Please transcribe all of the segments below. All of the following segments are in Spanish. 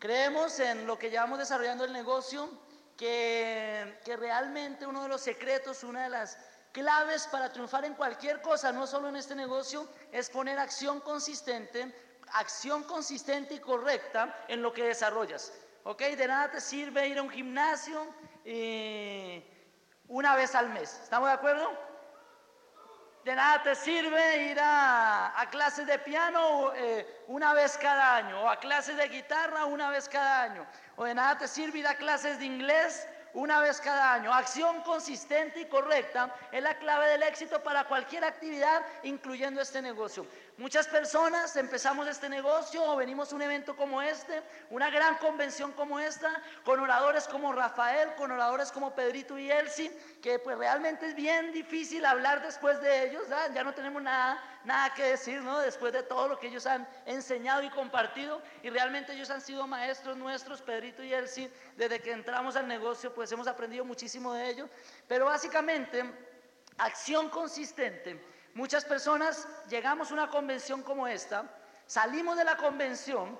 Creemos en lo que llevamos desarrollando el negocio, que, que realmente uno de los secretos, una de las claves para triunfar en cualquier cosa, no solo en este negocio, es poner acción consistente, acción consistente y correcta en lo que desarrollas. ¿Ok? De nada te sirve ir a un gimnasio eh, una vez al mes. ¿Estamos de acuerdo? De nada te sirve ir a, clases de piano eh, una vez cada año, o a clases de guitarra una vez cada año, o de nada te sirve ir a clases de inglés una vez cada año. Acción consistente y correcta es la clave del éxito para cualquier actividad, incluyendo este negocio. Muchas personas empezamos este negocio o venimos a un evento como este, una gran convención como esta, con oradores como Rafael, con oradores como Pedrito y Elsie, que pues realmente es bien difícil hablar después de ellos, ya no tenemos nada, nada que decir, ¿no? Después de todo lo que ellos han enseñado y compartido, y realmente ellos han sido maestros nuestros, Pedrito y Elsie, desde que entramos al negocio, pues hemos aprendido muchísimo de ellos, pero básicamente, acción consistente Muchas personas llegamos a una convención como esta, salimos de la convención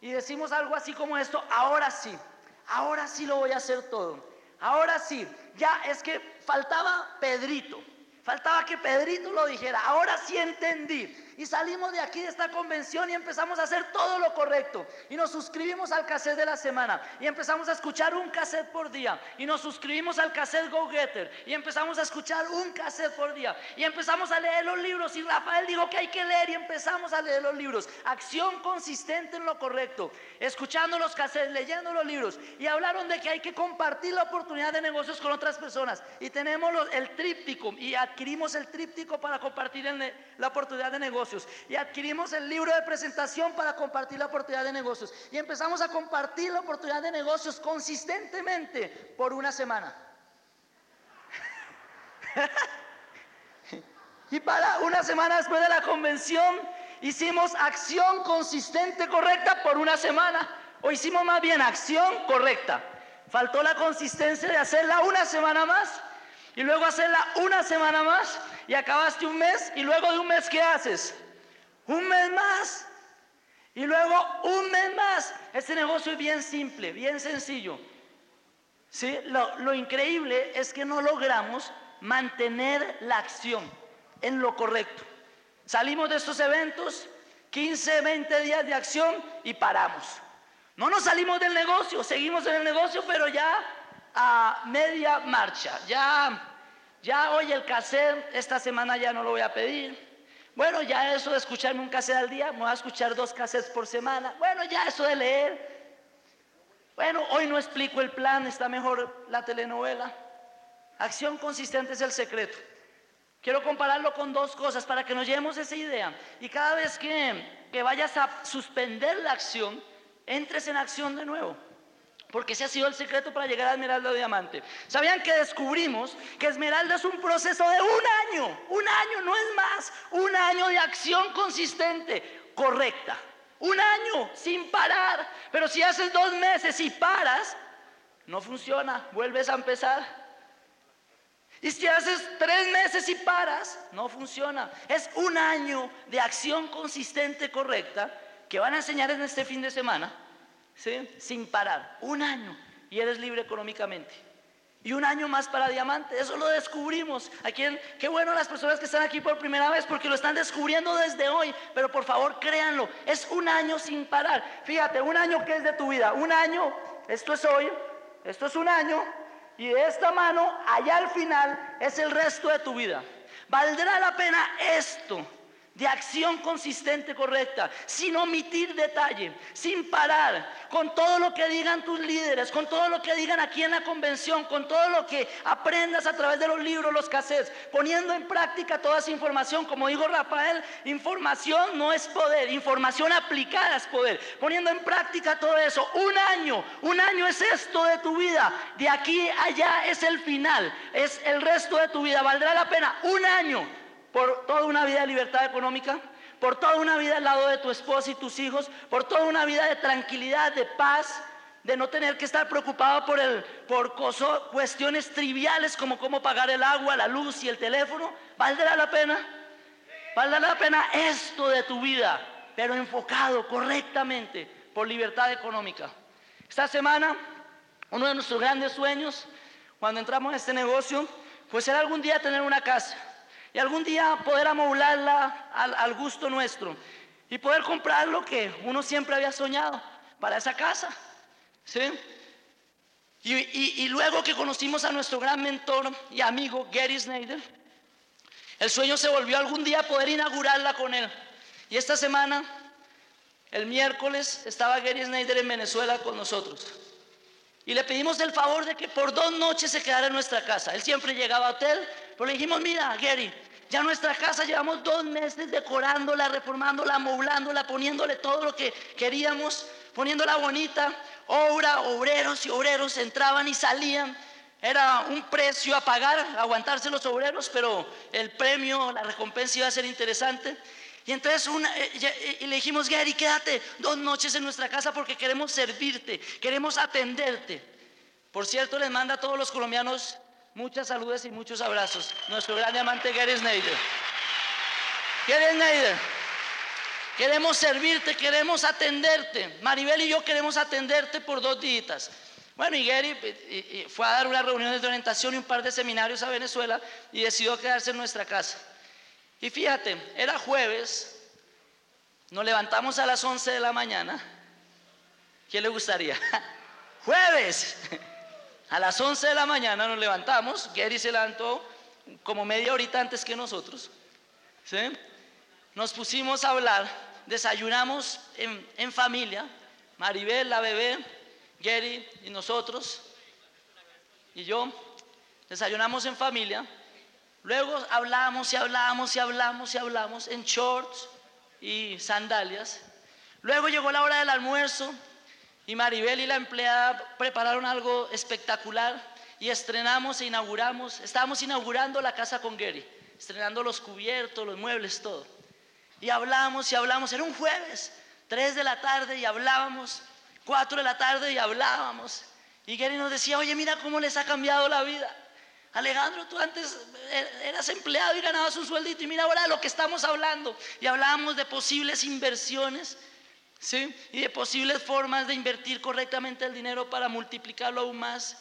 y decimos algo así como esto, ahora sí, ahora sí lo voy a hacer todo. Ahora sí, ya es que faltaba Pedrito, faltaba que Pedrito lo dijera, ahora sí entendí. Y salimos de aquí de esta convención y empezamos a hacer todo lo correcto. Y nos suscribimos al cassette de la semana. Y empezamos a escuchar un cassette por día. Y nos suscribimos al cassette Go Getter. Y empezamos a escuchar un cassette por día. Y empezamos a leer los libros. Y Rafael dijo que hay que leer y empezamos a leer los libros. Acción consistente en lo correcto. Escuchando los cassettes, leyendo los libros. Y hablaron de que hay que compartir la oportunidad de negocios con otras personas. Y tenemos el tríptico. Y adquirimos el tríptico para compartir la oportunidad de negocios y adquirimos el libro de presentación para compartir la oportunidad de negocios y empezamos a compartir la oportunidad de negocios consistentemente por una semana. y para una semana después de la convención hicimos acción consistente correcta por una semana o hicimos más bien acción correcta. Faltó la consistencia de hacerla una semana más y luego hacerla una semana más y acabaste un mes y luego de un mes ¿qué haces? Y luego un mes más. Este negocio es bien simple, bien sencillo. ¿Sí? Lo, lo increíble es que no logramos mantener la acción en lo correcto. Salimos de estos eventos, 15, 20 días de acción y paramos. No nos salimos del negocio, seguimos en el negocio, pero ya a media marcha. Ya ya hoy el cassette, esta semana ya no lo voy a pedir. Bueno, ya eso de escucharme un cassette al día, me voy a escuchar dos cassettes por semana. Bueno, ya eso de leer. Bueno, hoy no explico el plan, está mejor la telenovela. Acción consistente es el secreto. Quiero compararlo con dos cosas para que nos llevemos esa idea. Y cada vez que, que vayas a suspender la acción, entres en acción de nuevo. Porque ese ha sido el secreto para llegar a Esmeralda Diamante. ¿Sabían que descubrimos que Esmeralda es un proceso de un año? Un año, no es más. Un año de acción consistente, correcta. Un año sin parar. Pero si haces dos meses y paras, no funciona. Vuelves a empezar. Y si haces tres meses y paras, no funciona. Es un año de acción consistente, correcta, que van a enseñar en este fin de semana sin parar, un año, y eres libre económicamente. Y un año más para diamante, eso lo descubrimos. Aquí, qué bueno las personas que están aquí por primera vez porque lo están descubriendo desde hoy, pero por favor créanlo, es un año sin parar. Fíjate, un año que es de tu vida, un año, esto es hoy, esto es un año, y de esta mano, allá al final, es el resto de tu vida. ¿Valdrá la pena esto? De acción consistente, correcta, sin omitir detalle, sin parar, con todo lo que digan tus líderes, con todo lo que digan aquí en la convención, con todo lo que aprendas a través de los libros, los cassettes, poniendo en práctica toda esa información. Como dijo Rafael, información no es poder, información aplicada es poder. Poniendo en práctica todo eso, un año, un año es esto de tu vida, de aquí allá es el final, es el resto de tu vida, valdrá la pena un año por toda una vida de libertad económica, por toda una vida al lado de tu esposa y tus hijos, por toda una vida de tranquilidad, de paz, de no tener que estar preocupado por, el, por cuestiones triviales como cómo pagar el agua, la luz y el teléfono, ¿valdrá la pena? ¿Valdrá la pena esto de tu vida, pero enfocado correctamente por libertad económica. Esta semana, uno de nuestros grandes sueños, cuando entramos en este negocio, pues era algún día tener una casa y algún día poder amoblarla al, gusto nuestro y poder comprar lo que uno siempre había soñado para esa casa. ¿sí? Y, y, luego que conocimos a nuestro gran mentor y amigo Gary Snyder, el sueño se volvió algún día poder inaugurarla con él. Y esta semana, el miércoles, estaba Gary Snyder en Venezuela con nosotros. Y le pedimos el favor de que por dos noches se quedara en nuestra casa. Él siempre llegaba a hotel, pero le dijimos, mira, Gary, ya nuestra casa llevamos dos meses decorándola, reformándola, amoblándola, poniéndole todo lo que queríamos, poniéndola bonita. Obra, obreros y obreros entraban y salían. Era un precio a pagar, aguantarse los obreros, pero el premio, la recompensa iba a ser interesante. Y entonces eh, eh, y le dijimos, Gary, quédate dos noches en nuestra casa porque queremos servirte, queremos atenderte. Por cierto, les manda a todos los colombianos muchas saludos y muchos abrazos. Nuestro gran amante Gary Snyder. Gary Snyder, queremos servirte, queremos atenderte. Maribel y yo queremos atenderte por dos días. Bueno, y Gary fue a dar una reunión de orientación y un par de seminarios a Venezuela y decidió quedarse en nuestra casa. Y fíjate, era jueves, nos levantamos a las 11 de la mañana. ¿Quién le gustaría? jueves, a las 11 de la mañana nos levantamos. Gary se levantó como media horita antes que nosotros. ¿sí? Nos pusimos a hablar, desayunamos en, en familia, Maribel, la bebé, Gary y nosotros, y yo, desayunamos en familia. Luego hablamos y hablamos y hablamos y hablamos en shorts y sandalias. Luego llegó la hora del almuerzo y Maribel y la empleada prepararon algo espectacular y estrenamos e inauguramos, estábamos inaugurando la casa con Gary, estrenando los cubiertos, los muebles, todo. Y hablamos y hablamos, era un jueves, 3 de la tarde y hablábamos, 4 de la tarde y hablábamos. Y Gary nos decía, oye, mira cómo les ha cambiado la vida. Alejandro, tú antes eras empleado y ganabas un sueldito y mira ahora de lo que estamos hablando. Y hablábamos de posibles inversiones, ¿sí? Y de posibles formas de invertir correctamente el dinero para multiplicarlo aún más.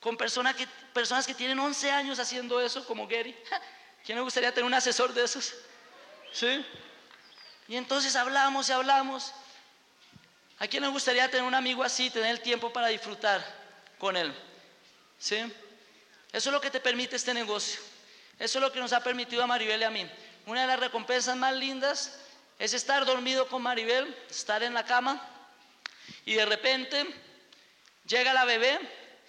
Con personas que, personas que tienen 11 años haciendo eso, como Gary. ¿Quién le gustaría tener un asesor de esos? ¿Sí? Y entonces hablamos y hablamos. ¿A quién le gustaría tener un amigo así, tener el tiempo para disfrutar con él? ¿Sí? Eso es lo que te permite este negocio. Eso es lo que nos ha permitido a Maribel y a mí. Una de las recompensas más lindas es estar dormido con Maribel, estar en la cama y de repente llega la bebé,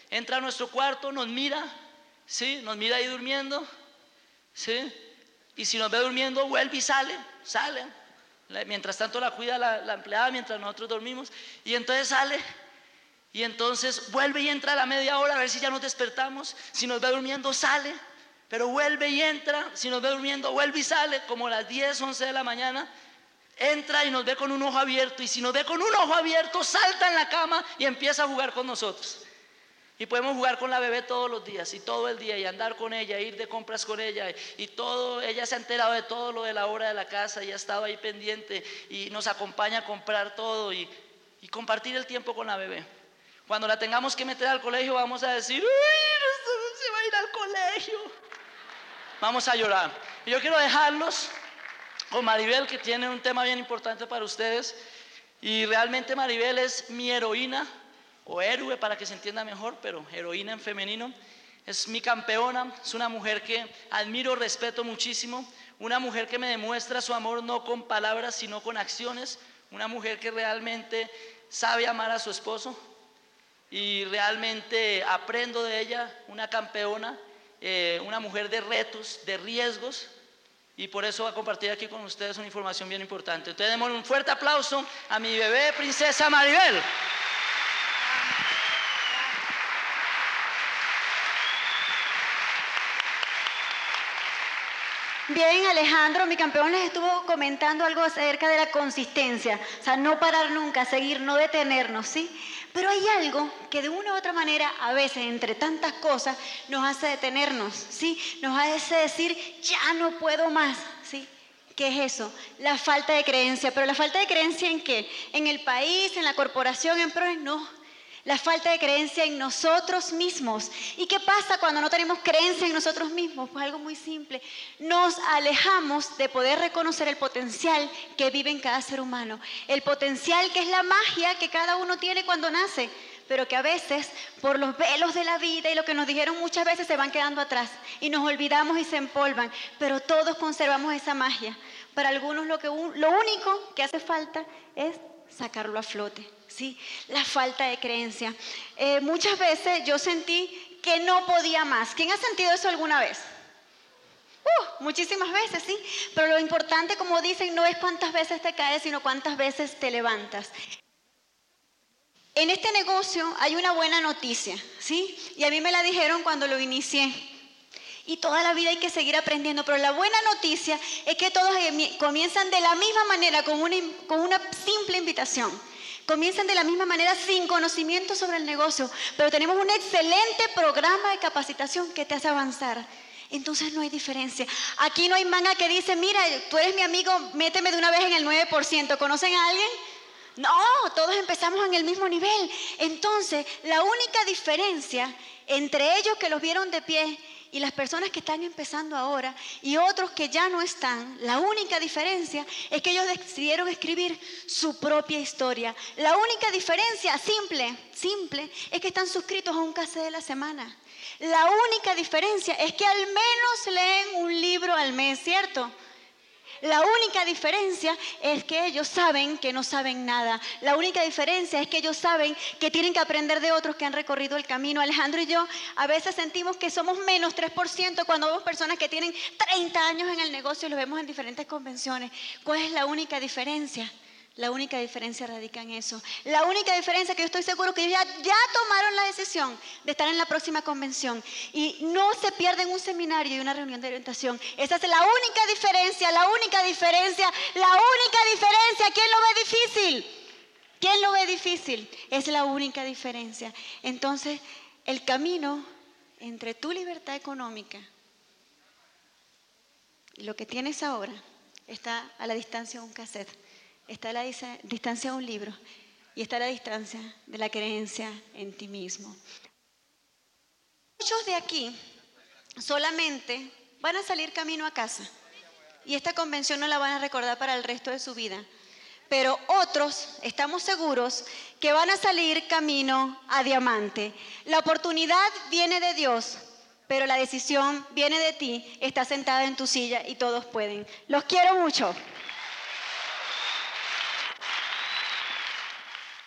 entra a nuestro cuarto, nos mira, ¿sí? Nos mira ahí durmiendo, ¿sí? Y si nos ve durmiendo, vuelve y sale, sale. Mientras tanto la cuida la, la empleada, mientras nosotros dormimos. Y entonces sale y entonces vuelve y entra a la media hora a ver si ya nos despertamos. Si nos ve durmiendo, sale. Pero vuelve y entra. Si nos ve durmiendo, vuelve y sale. Como a las 10, 11 de la mañana. Entra y nos ve con un ojo abierto. Y si nos ve con un ojo abierto, salta en la cama y empieza a jugar con nosotros. Y podemos jugar con la bebé todos los días y todo el día y andar con ella, ir de compras con ella y todo, ella se ha enterado de todo lo de la hora de la casa y ha estado ahí pendiente y nos acompaña a comprar todo y, y compartir el tiempo con la bebé. Cuando la tengamos que meter al colegio vamos a decir, uy, se va a ir al colegio. Vamos a llorar. Y yo quiero dejarlos con Maribel, que tiene un tema bien importante para ustedes. Y realmente Maribel es mi heroína, o héroe para que se entienda mejor, pero heroína en femenino. Es mi campeona, es una mujer que admiro, respeto muchísimo, una mujer que me demuestra su amor no con palabras, sino con acciones, una mujer que realmente sabe amar a su esposo, y realmente aprendo de ella, una campeona, eh, una mujer de retos, de riesgos, y por eso va a compartir aquí con ustedes una información bien importante. Entonces, demos un fuerte aplauso a mi bebé princesa Maribel. Bien, Alejandro, mi campeón les estuvo comentando algo acerca de la consistencia, o sea, no parar nunca, seguir, no detenernos, ¿sí? Pero hay algo que de una u otra manera, a veces, entre tantas cosas, nos hace detenernos, ¿sí? Nos hace decir, ya no puedo más, ¿sí? ¿Qué es eso? La falta de creencia. ¿Pero la falta de creencia en qué? ¿En el país, en la corporación, en pro? No. La falta de creencia en nosotros mismos. ¿Y qué pasa cuando no tenemos creencia en nosotros mismos? Pues algo muy simple. Nos alejamos de poder reconocer el potencial que vive en cada ser humano. El potencial que es la magia que cada uno tiene cuando nace pero que a veces por los velos de la vida y lo que nos dijeron muchas veces se van quedando atrás y nos olvidamos y se empolvan, pero todos conservamos esa magia. Para algunos lo, que, lo único que hace falta es sacarlo a flote, ¿sí? La falta de creencia. Eh, muchas veces yo sentí que no podía más. ¿Quién ha sentido eso alguna vez? Uh, muchísimas veces, sí. Pero lo importante, como dicen, no es cuántas veces te caes, sino cuántas veces te levantas. En este negocio hay una buena noticia, ¿sí? Y a mí me la dijeron cuando lo inicié. Y toda la vida hay que seguir aprendiendo, pero la buena noticia es que todos comienzan de la misma manera, con una, con una simple invitación. Comienzan de la misma manera sin conocimiento sobre el negocio, pero tenemos un excelente programa de capacitación que te hace avanzar. Entonces no hay diferencia. Aquí no hay manga que dice, mira, tú eres mi amigo, méteme de una vez en el 9%. ¿Conocen a alguien? No, todos empezamos en el mismo nivel. Entonces, la única diferencia entre ellos que los vieron de pie y las personas que están empezando ahora y otros que ya no están, la única diferencia es que ellos decidieron escribir su propia historia. La única diferencia, simple, simple, es que están suscritos a un cassette de la semana. La única diferencia es que al menos leen un libro al mes, ¿cierto? La única diferencia es que ellos saben que no saben nada. La única diferencia es que ellos saben que tienen que aprender de otros que han recorrido el camino. Alejandro y yo a veces sentimos que somos menos 3% cuando vemos personas que tienen 30 años en el negocio y los vemos en diferentes convenciones. ¿Cuál es la única diferencia? La única diferencia radica en eso. La única diferencia que yo estoy seguro que ellos ya, tomaron la decisión de estar en la próxima convención y no se pierden un seminario y una reunión de orientación. Esa es la única diferencia, la única diferencia, la única diferencia. ¿Quién lo ve difícil? ¿Quién lo ve difícil? Es la única diferencia. Entonces, el camino entre tu libertad económica y lo que tienes ahora está a la distancia de un cassette está la distancia de un libro y está la distancia de la creencia en ti mismo. Muchos de aquí solamente van a salir camino a casa y esta convención no la van a recordar para el resto de su vida. Pero otros, estamos seguros, que van a salir camino a diamante. La oportunidad viene de Dios, pero la decisión viene de ti. Estás sentada en tu silla y todos pueden. Los quiero mucho.